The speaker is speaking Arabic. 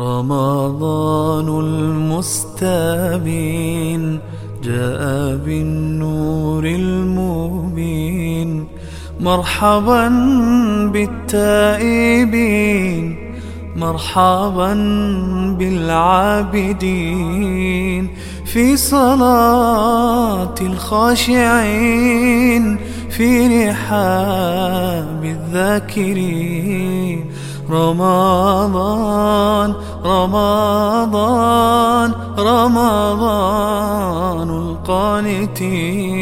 رمضان المستبين جاء بالنور المبين مرحبا بالتائبين مرحبا بالعابدين في صلاة الخاشعين في رحاب الذاكرين رمضان رمضان رمضان القانتين.